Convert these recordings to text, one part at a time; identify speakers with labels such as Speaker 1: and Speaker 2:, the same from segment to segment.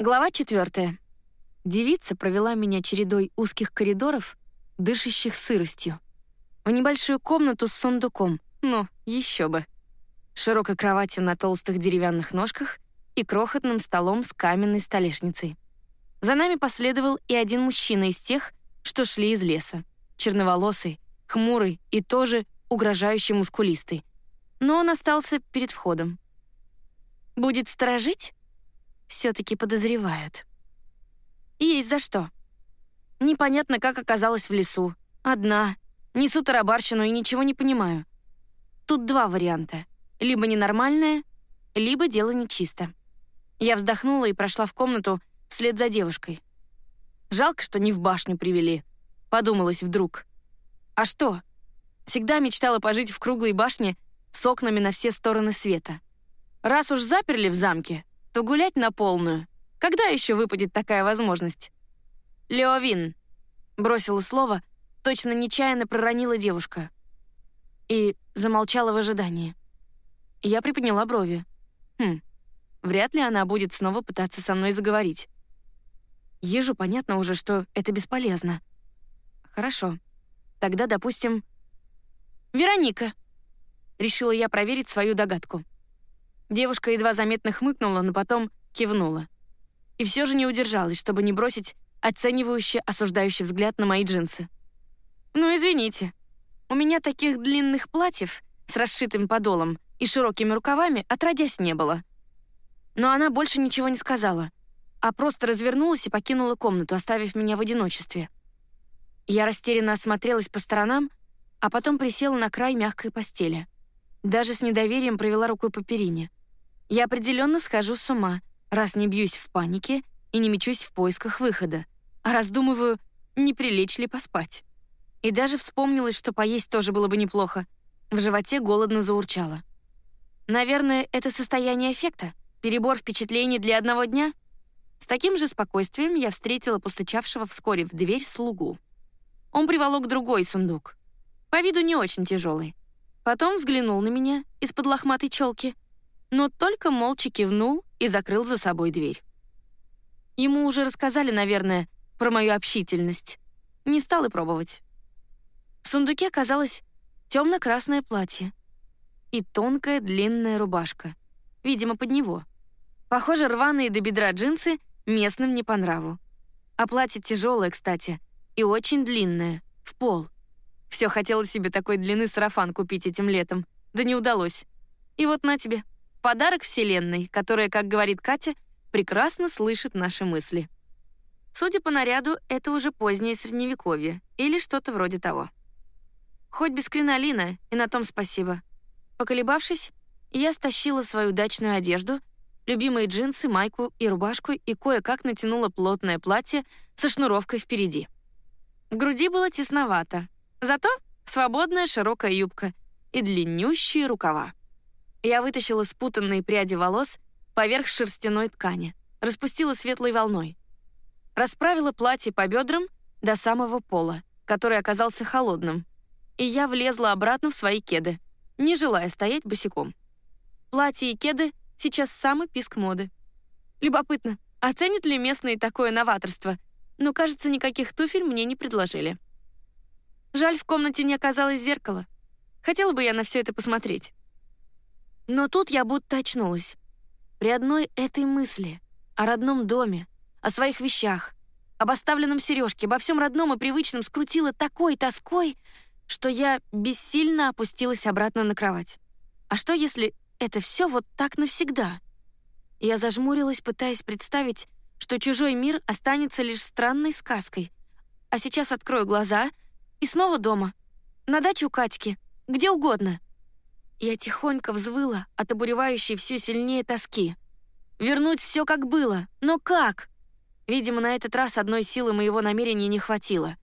Speaker 1: Глава четвертая. Девица провела меня чередой узких коридоров, дышащих сыростью. В небольшую комнату с сундуком. Ну, еще бы. Широкой кроватью на толстых деревянных ножках и крохотным столом с каменной столешницей. За нами последовал и один мужчина из тех, что шли из леса. Черноволосый, хмурый и тоже угрожающий мускулистый. Но он остался перед входом. «Будет сторожить?» Все-таки подозревают. Есть за что. Непонятно, как оказалась в лесу. Одна. Несу тарабарщину и ничего не понимаю. Тут два варианта. Либо ненормальное, либо дело нечисто. Я вздохнула и прошла в комнату вслед за девушкой. Жалко, что не в башню привели. Подумалось вдруг. А что? Всегда мечтала пожить в круглой башне с окнами на все стороны света. Раз уж заперли в замке, то гулять на полную. Когда еще выпадет такая возможность? «Леовин», — бросила слово, точно нечаянно проронила девушка. И замолчала в ожидании. Я приподняла брови. Хм, вряд ли она будет снова пытаться со мной заговорить. Ежу понятно уже, что это бесполезно. Хорошо. Тогда, допустим... «Вероника!» Решила я проверить свою догадку. Девушка едва заметно хмыкнула, но потом кивнула. И все же не удержалась, чтобы не бросить оценивающий, осуждающий взгляд на мои джинсы. «Ну, извините. У меня таких длинных платьев с расшитым подолом и широкими рукавами отродясь не было». Но она больше ничего не сказала, а просто развернулась и покинула комнату, оставив меня в одиночестве. Я растерянно осмотрелась по сторонам, а потом присела на край мягкой постели. Даже с недоверием провела рукой по перине. Я определенно схожу с ума, раз не бьюсь в панике и не мечусь в поисках выхода, а раздумываю, не прилечь ли поспать. И даже вспомнилось, что поесть тоже было бы неплохо. В животе голодно заурчало. Наверное, это состояние эффекта, перебор впечатлений для одного дня. С таким же спокойствием я встретила постучавшего вскоре в дверь слугу. Он приволок другой сундук. По виду не очень тяжелый. Потом взглянул на меня из-под лохматой челки — но только молча кивнул и закрыл за собой дверь. Ему уже рассказали, наверное, про мою общительность. Не стал и пробовать. В сундуке оказалось темно-красное платье и тонкая длинная рубашка, видимо, под него. Похоже, рваные до бедра джинсы местным не по нраву. А платье тяжелое, кстати, и очень длинное, в пол. Все хотела себе такой длины сарафан купить этим летом, да не удалось. И вот на тебе. Подарок Вселенной, которая, как говорит Катя, прекрасно слышит наши мысли. Судя по наряду, это уже позднее Средневековье или что-то вроде того. Хоть без кринолина, и на том спасибо. Поколебавшись, я стащила свою дачную одежду, любимые джинсы, майку и рубашку и кое-как натянула плотное платье со шнуровкой впереди. В груди было тесновато, зато свободная широкая юбка и длиннющие рукава. Я вытащила спутанные пряди волос поверх шерстяной ткани, распустила светлой волной. Расправила платье по бедрам до самого пола, который оказался холодным, и я влезла обратно в свои кеды, не желая стоять босиком. Платье и кеды сейчас самый писк моды. Любопытно, оценят ли местные такое новаторство, но, кажется, никаких туфель мне не предложили. Жаль, в комнате не оказалось зеркала. Хотела бы я на все это посмотреть. Но тут я будто очнулась. При одной этой мысли о родном доме, о своих вещах, об оставленном сережке, обо всем родном и привычном скрутила такой тоской, что я бессильно опустилась обратно на кровать. А что, если это все вот так навсегда? Я зажмурилась, пытаясь представить, что чужой мир останется лишь странной сказкой. А сейчас открою глаза и снова дома. На даче у Катьки, где угодно — я тихонько взвыла от обуревающей все сильнее тоски. Вернуть все как было, но как? Видимо, на этот раз одной силы моего намерения не хватило.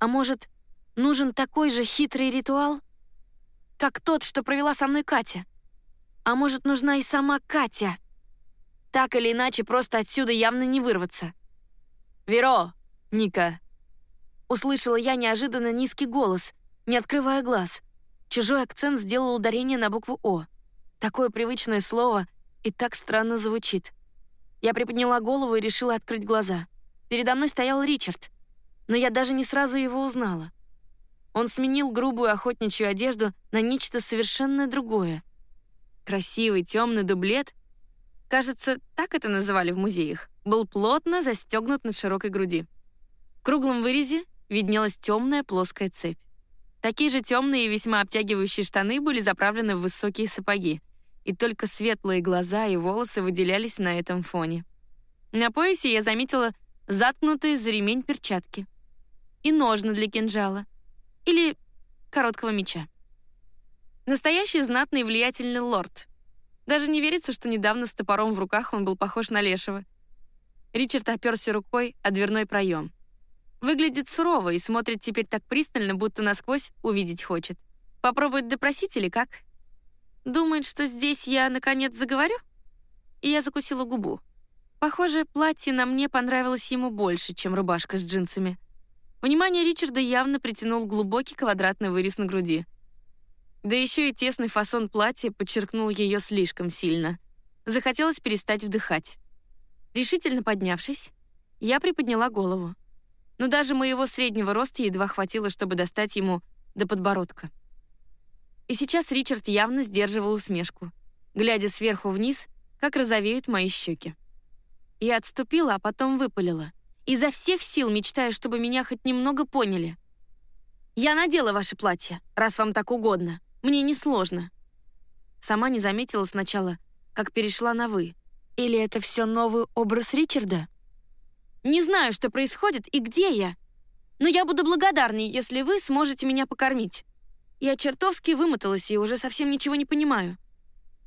Speaker 1: А может, нужен такой же хитрый ритуал, как тот, что провела со мной Катя? А может, нужна и сама Катя? Так или иначе, просто отсюда явно не вырваться. «Веро! Ника!» Услышала я неожиданно низкий голос, не открывая глаз — Чужой акцент сделал ударение на букву «О». Такое привычное слово и так странно звучит. Я приподняла голову и решила открыть глаза. Передо мной стоял Ричард, но я даже не сразу его узнала. Он сменил грубую охотничью одежду на нечто совершенно другое. Красивый темный дублет, кажется, так это называли в музеях, был плотно застегнут на широкой груди. В круглом вырезе виднелась темная плоская цепь. Такие же темные и весьма обтягивающие штаны были заправлены в высокие сапоги, и только светлые глаза и волосы выделялись на этом фоне. На поясе я заметила заткнутые за ремень перчатки и ножны для кинжала или короткого меча. Настоящий знатный и влиятельный лорд. Даже не верится, что недавно с топором в руках он был похож на лешего. Ричард оперся рукой о дверной проем. Выглядит сурово и смотрит теперь так пристально, будто насквозь увидеть хочет. Попробует допросить или как? Думает, что здесь я, наконец, заговорю? И я закусила губу. Похоже, платье на мне понравилось ему больше, чем рубашка с джинсами. Внимание Ричарда явно притянул глубокий квадратный вырез на груди. Да еще и тесный фасон платья подчеркнул ее слишком сильно. Захотелось перестать вдыхать. Решительно поднявшись, я приподняла голову но даже моего среднего роста едва хватило, чтобы достать ему до подбородка. И сейчас Ричард явно сдерживал усмешку, глядя сверху вниз, как розовеют мои щеки. Я отступила, а потом выпалила. Изо всех сил мечтаю, чтобы меня хоть немного поняли. «Я надела ваше платье, раз вам так угодно. Мне несложно». Сама не заметила сначала, как перешла на «вы». Или это все новый образ Ричарда? Не знаю, что происходит и где я, но я буду благодарной, если вы сможете меня покормить. Я чертовски вымоталась и уже совсем ничего не понимаю.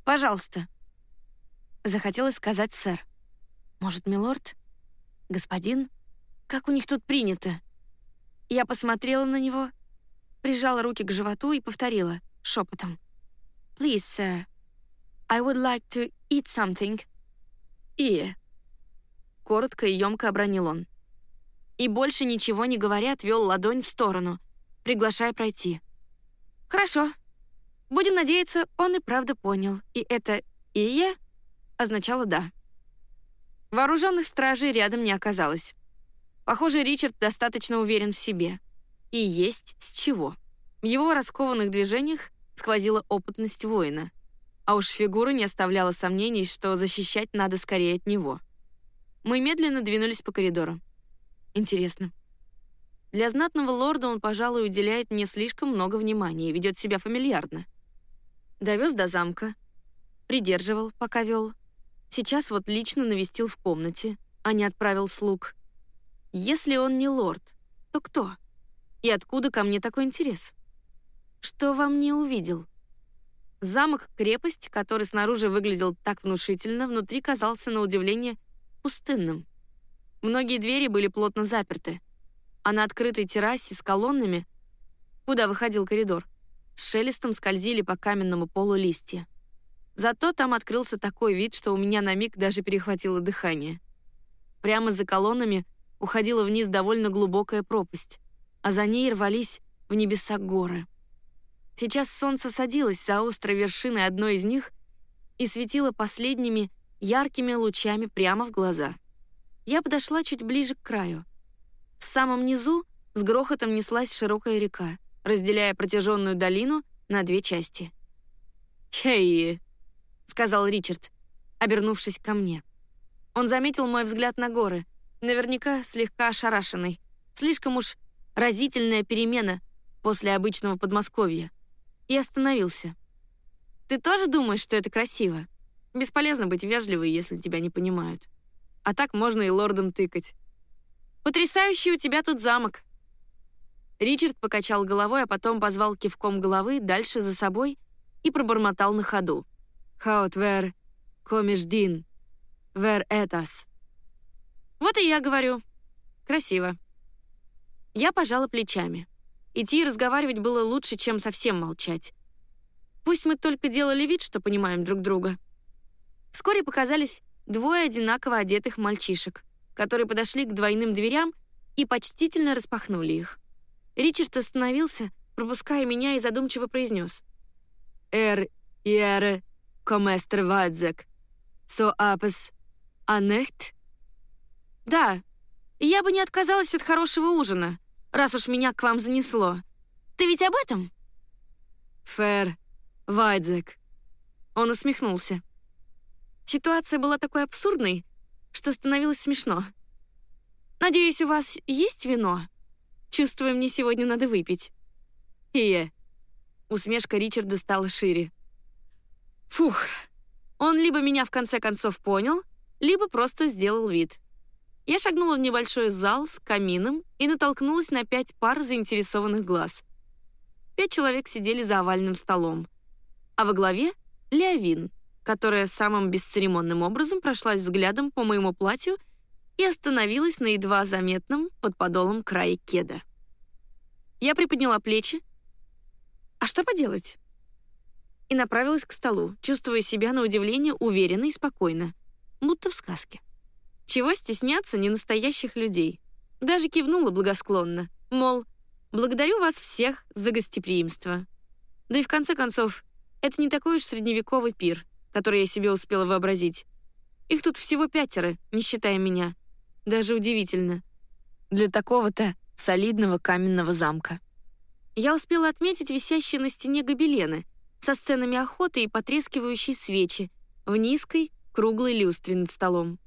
Speaker 1: Пожалуйста. Захотелось сказать сэр. Может, милорд? Господин? Как у них тут принято? Я посмотрела на него, прижала руки к животу и повторила шепотом. Please, sir, I would like to eat something. И Коротко и емко обронил он. И больше ничего не говоря, отвел ладонь в сторону, приглашая пройти. «Хорошо. Будем надеяться, он и правда понял. И это «ие» означало «да». Вооруженных стражей рядом не оказалось. Похоже, Ричард достаточно уверен в себе. И есть с чего. В его раскованных движениях сквозила опытность воина. А уж фигура не оставляла сомнений, что защищать надо скорее от него. Мы медленно двинулись по коридору. Интересно. Для знатного лорда он, пожалуй, уделяет мне слишком много внимания и ведет себя фамильярно. Довез до замка, придерживал, пока вел. Сейчас вот лично навестил в комнате, а не отправил слуг. Если он не лорд, то кто? И откуда ко мне такой интерес? Что во мне увидел? Замок-крепость, который снаружи выглядел так внушительно, внутри казался на удивление пустынным. Многие двери были плотно заперты, а на открытой террасе с колоннами, куда выходил коридор, с шелестом скользили по каменному полу листья. Зато там открылся такой вид, что у меня на миг даже перехватило дыхание. Прямо за колоннами уходила вниз довольно глубокая пропасть, а за ней рвались в небеса горы. Сейчас солнце садилось за острой вершиной одной из них и светило последними яркими лучами прямо в глаза. Я подошла чуть ближе к краю. В самом низу с грохотом неслась широкая река, разделяя протяженную долину на две части. «Хей!» — сказал Ричард, обернувшись ко мне. Он заметил мой взгляд на горы, наверняка слегка ошарашенный. Слишком уж разительная перемена после обычного Подмосковья. И остановился. «Ты тоже думаешь, что это красиво?» Бесполезно быть вежливой, если тебя не понимают. А так можно и лордом тыкать. «Потрясающий у тебя тут замок!» Ричард покачал головой, а потом позвал кивком головы дальше за собой и пробормотал на ходу. «Хаут вер комиш дин, вер этас». «Вот и я говорю. Красиво». Я пожала плечами. Идти и разговаривать было лучше, чем совсем молчать. Пусть мы только делали вид, что понимаем друг друга. Вскоре показались двое одинаково одетых мальчишек, которые подошли к двойным дверям и почтительно распахнули их. Ричард остановился, пропуская меня, и задумчиво произнес. «Эр иэре коместр вадзек, со апес Аннет? Да, я бы не отказалась от хорошего ужина, раз уж меня к вам занесло. Ты ведь об этом? Фэр, Вайдзек. Он усмехнулся. Ситуация была такой абсурдной, что становилось смешно. «Надеюсь, у вас есть вино? Чувствую, мне сегодня надо выпить». «Ие». Усмешка Ричарда стала шире. «Фух, он либо меня в конце концов понял, либо просто сделал вид. Я шагнула в небольшой зал с камином и натолкнулась на пять пар заинтересованных глаз. Пять человек сидели за овальным столом. А во главе — Леовин, которая самым бесцеремонным образом прошлась взглядом по моему платью и остановилась на едва заметном под подолом крае кеда. Я приподняла плечи. А что поделать? и направилась к столу, чувствуя себя на удивление уверенно и спокойно, будто в сказке. Чего стесняться ненастоящих людей? Даже кивнула благосклонно, мол, благодарю вас всех за гостеприимство. Да и в конце концов, это не такой уж средневековый пир, который я себе успела вообразить. Их тут всего пятеро, не считая меня. Даже удивительно. Для такого-то солидного каменного замка. Я успела отметить висящие на стене гобелены, со сценами охоты и потрескивающей свечи в низкой, круглой люстре над столом.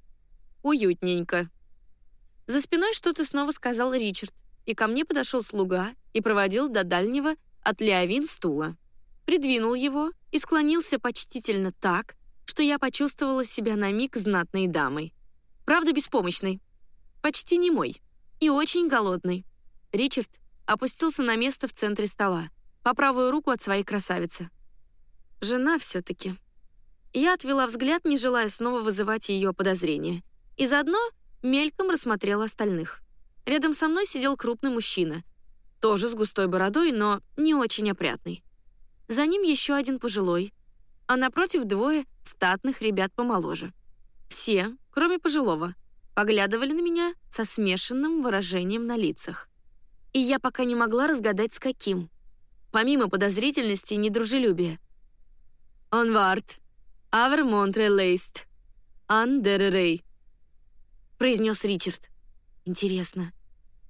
Speaker 1: Уютненько. За спиной что-то снова сказал Ричард, и ко мне подошел слуга и проводил до дальнего от Леовин стула. Придвинул его и склонился почтительно так, что я почувствовала себя на миг знатной дамой. Правда, беспомощной. Почти не мой. И очень голодный. Ричард опустился на место в центре стола, по правую руку от своей красавицы. Жена все-таки. Я отвела взгляд, не желая снова вызывать ее подозрения. И заодно мельком рассмотрела остальных. Рядом со мной сидел крупный мужчина. Тоже с густой бородой, но не очень опрятный. За ним еще один пожилой. А напротив двое статных ребят помоложе. Все, кроме пожилого, поглядывали на меня со смешанным выражением на лицах. И я пока не могла разгадать, с каким. Помимо подозрительности и недружелюбия, «Онвард, авер монтре лейст, ан деререй», — произнес Ричард. «Интересно,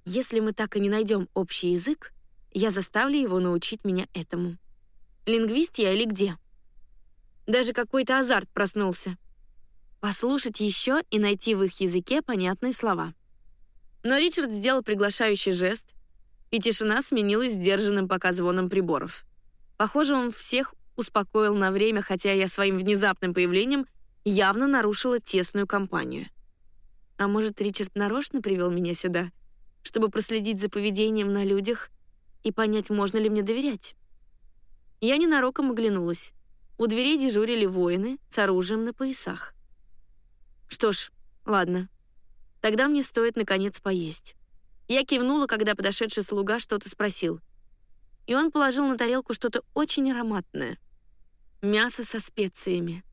Speaker 1: если мы так и не найдем общий язык, я заставлю его научить меня этому. Лингвист я или где?» Даже какой-то азарт проснулся. Послушать еще и найти в их языке понятные слова. Но Ричард сделал приглашающий жест, и тишина сменилась сдержанным пока звоном приборов. Похоже, он всех успокоил на время, хотя я своим внезапным появлением явно нарушила тесную компанию. А может, Ричард нарочно привел меня сюда, чтобы проследить за поведением на людях и понять, можно ли мне доверять? Я ненароком оглянулась. У дверей дежурили воины с оружием на поясах. Что ж, ладно. Тогда мне стоит, наконец, поесть. Я кивнула, когда подошедший слуга что-то спросил. И он положил на тарелку что-то очень ароматное. Мясо со специями.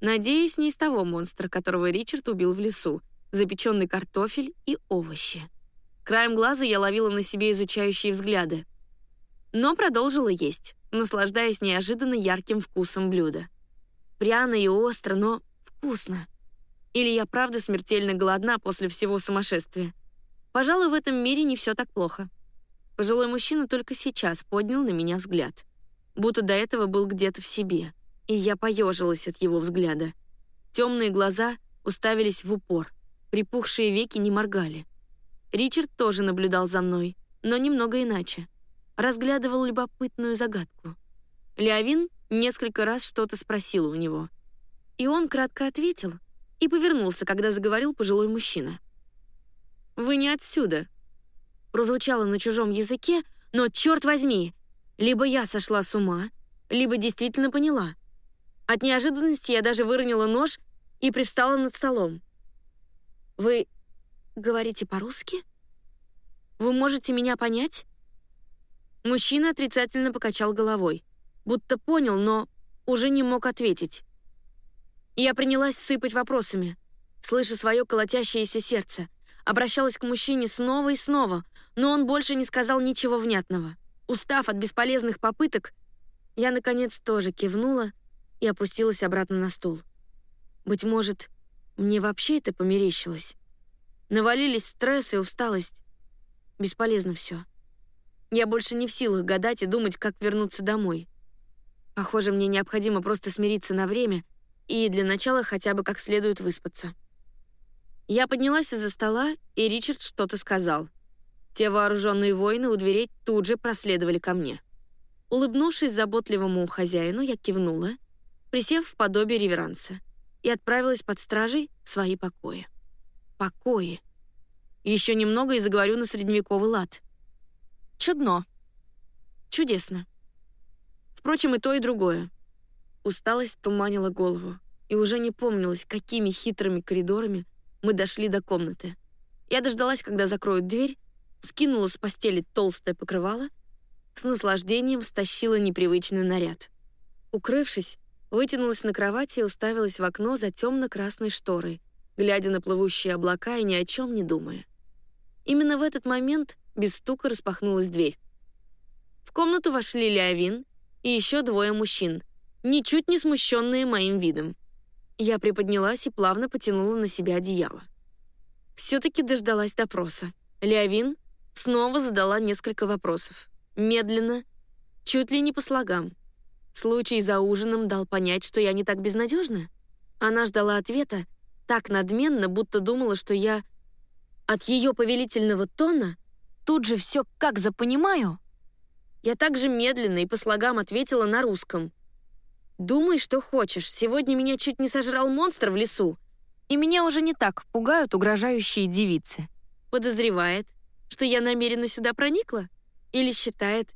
Speaker 1: Надеюсь, не из того монстра, которого Ричард убил в лесу. Запеченный картофель и овощи. Краем глаза я ловила на себе изучающие взгляды. Но продолжила есть, наслаждаясь неожиданно ярким вкусом блюда. Пряно и остро, но вкусно. Или я правда смертельно голодна после всего сумасшествия. Пожалуй, в этом мире не все так плохо. Пожилой мужчина только сейчас поднял на меня взгляд будто до этого был где-то в себе, и я поежилась от его взгляда. Темные глаза уставились в упор, припухшие веки не моргали. Ричард тоже наблюдал за мной, но немного иначе. Разглядывал любопытную загадку. Леовин несколько раз что-то спросила у него. И он кратко ответил и повернулся, когда заговорил пожилой мужчина. «Вы не отсюда», прозвучало на чужом языке, но, черт возьми, либо я сошла с ума, либо действительно поняла. От неожиданности я даже выронила нож и пристала над столом. «Вы говорите по-русски? Вы можете меня понять?» Мужчина отрицательно покачал головой, будто понял, но уже не мог ответить. Я принялась сыпать вопросами, слыша свое колотящееся сердце, обращалась к мужчине снова и снова, но он больше не сказал ничего внятного. Устав от бесполезных попыток, я, наконец, тоже кивнула и опустилась обратно на стул. Быть может, мне вообще это померещилось. Навалились стресс и усталость. Бесполезно все. Я больше не в силах гадать и думать, как вернуться домой. Похоже, мне необходимо просто смириться на время и для начала хотя бы как следует выспаться. Я поднялась из-за стола, и Ричард что-то сказал. Те вооруженные воины у дверей тут же проследовали ко мне. Улыбнувшись заботливому хозяину, я кивнула, присев в подобие реверанса, и отправилась под стражей в свои покои. Покои. Еще немного и заговорю на средневековый лад. Чудно. Чудесно. Впрочем, и то, и другое. Усталость туманила голову, и уже не помнилось, какими хитрыми коридорами мы дошли до комнаты. Я дождалась, когда закроют дверь, скинула с постели толстое покрывало, с наслаждением стащила непривычный наряд. Укрывшись, вытянулась на кровати и уставилась в окно за темно-красной шторой, глядя на плывущие облака и ни о чем не думая. Именно в этот момент без стука распахнулась дверь. В комнату вошли Леовин и еще двое мужчин, ничуть не смущенные моим видом. Я приподнялась и плавно потянула на себя одеяло. Все-таки дождалась допроса. Леовин снова задала несколько вопросов. Медленно, чуть ли не по слогам. Случай за ужином дал понять, что я не так безнадежна. Она ждала ответа так надменно, будто думала, что я от ее повелительного тона тут же все как запонимаю. Я также медленно и по слогам ответила на русском. «Думай, что хочешь. Сегодня меня чуть не сожрал монстр в лесу, и меня уже не так пугают угрожающие девицы. Подозревает, что я намеренно сюда проникла? Или считает,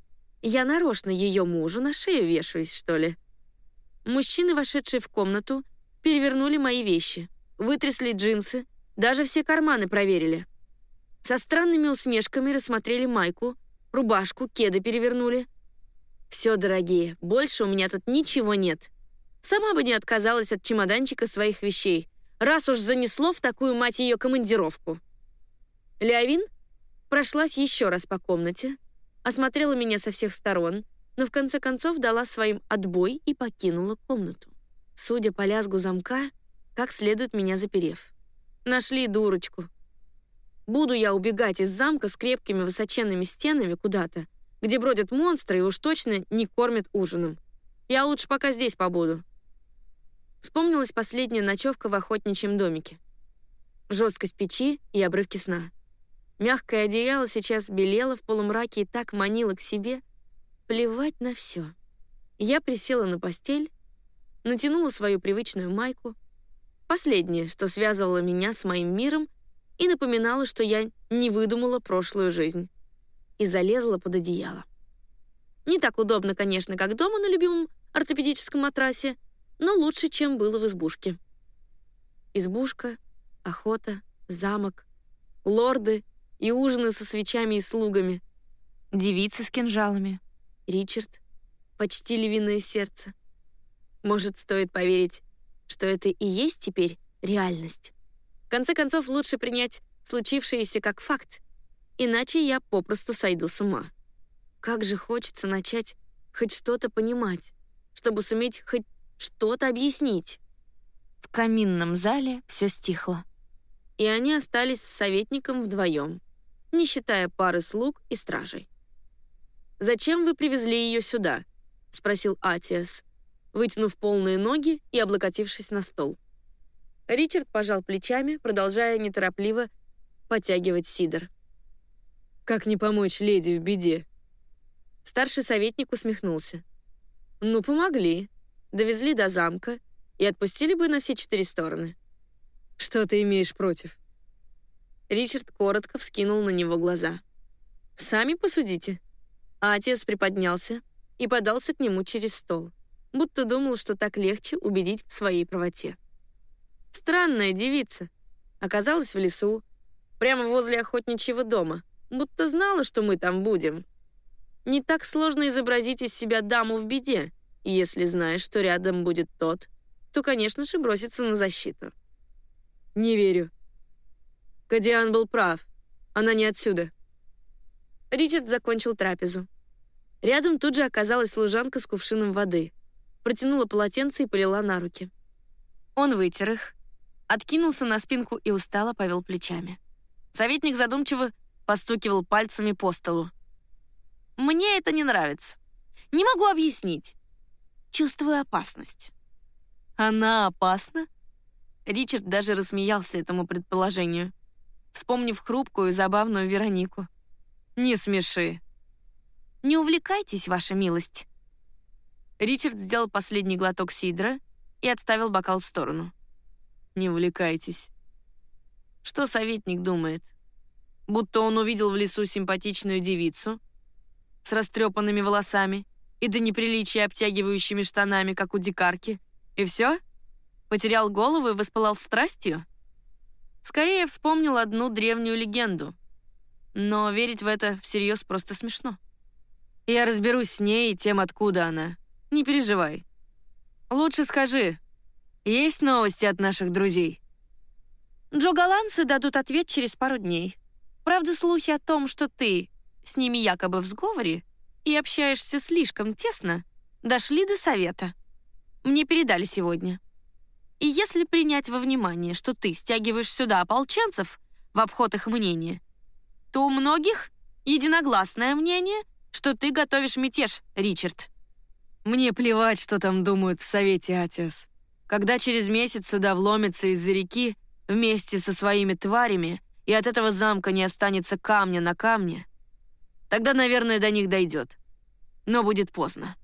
Speaker 1: я нарочно ее мужу на шею вешаюсь, что ли?» Мужчины, вошедшие в комнату, перевернули мои вещи, вытрясли джинсы, даже все карманы проверили. Со странными усмешками рассмотрели майку, рубашку, кеды перевернули. Все, дорогие, больше у меня тут ничего нет. Сама бы не отказалась от чемоданчика своих вещей, раз уж занесло в такую мать ее командировку. Леовин прошлась еще раз по комнате, осмотрела меня со всех сторон, но в конце концов дала своим отбой и покинула комнату. Судя по лязгу замка, как следует меня заперев. Нашли дурочку. Буду я убегать из замка с крепкими высоченными стенами куда-то, где бродят монстры и уж точно не кормят ужином. Я лучше пока здесь побуду. Вспомнилась последняя ночевка в охотничьем домике. Жесткость печи и обрывки сна. Мягкое одеяло сейчас белело в полумраке и так манило к себе. Плевать на все. Я присела на постель, натянула свою привычную майку, последнее, что связывало меня с моим миром и напоминала, что я не выдумала прошлую жизнь. И залезла под одеяло. Не так удобно, конечно, как дома на любимом ортопедическом матрасе, но лучше, чем было в избушке. Избушка, охота, замок, лорды и ужины со свечами и слугами, девицы с кинжалами, Ричард, почти львиное сердце. Может, стоит поверить, что это и есть теперь реальность? Конце концов, лучше принять случившееся как факт, иначе я попросту сойду с ума. Как же хочется начать хоть что-то понимать, чтобы суметь хоть что-то объяснить. В каминном зале все стихло. И они остались с советником вдвоем, не считая пары слуг и стражей. «Зачем вы привезли ее сюда?» — спросил Атиас, вытянув полные ноги и облокотившись на стол. Ричард пожал плечами, продолжая неторопливо подтягивать сидр. «Как не помочь леди в беде?» Старший советник усмехнулся. «Ну, помогли. Довезли до замка и отпустили бы на все четыре стороны». «Что ты имеешь против?» Ричард коротко вскинул на него глаза. «Сами посудите». А приподнялся и подался к нему через стол, будто думал, что так легче убедить в своей правоте. Странная девица. Оказалась в лесу, прямо возле охотничьего дома, будто знала, что мы там будем. Не так сложно изобразить из себя даму в беде, если знаешь, что рядом будет тот, то, конечно же, бросится на защиту. Не верю. Кадиан был прав. Она не отсюда. Ричард закончил трапезу. Рядом тут же оказалась служанка с кувшином воды. Протянула полотенце и полила на руки. Он вытер их, Откинулся на спинку и устало повел плечами. Советник задумчиво постукивал пальцами по столу. «Мне это не нравится. Не могу объяснить. Чувствую опасность». «Она опасна?» Ричард даже рассмеялся этому предположению, вспомнив хрупкую и забавную Веронику. «Не смеши». «Не увлекайтесь, ваша милость». Ричард сделал последний глоток сидра и отставил бокал в сторону. «Не увлекайтесь». Что советник думает? Будто он увидел в лесу симпатичную девицу с растрепанными волосами и до неприличия обтягивающими штанами, как у дикарки, и все? Потерял голову и воспылал страстью? Скорее вспомнил одну древнюю легенду. Но верить в это всерьез просто смешно. Я разберусь с ней и тем, откуда она. Не переживай. Лучше скажи, есть новости от наших друзей? Джо Голландцы дадут ответ через пару дней. Правда, слухи о том, что ты с ними якобы в сговоре и общаешься слишком тесно, дошли до совета. Мне передали сегодня. И если принять во внимание, что ты стягиваешь сюда ополченцев в обход их мнения, то у многих единогласное мнение, что ты готовишь мятеж, Ричард. Мне плевать, что там думают в Совете, Атиас. Когда через месяц сюда вломится из-за реки вместе со своими тварями, и от этого замка не останется камня на камне, тогда, наверное, до них дойдет. Но будет поздно.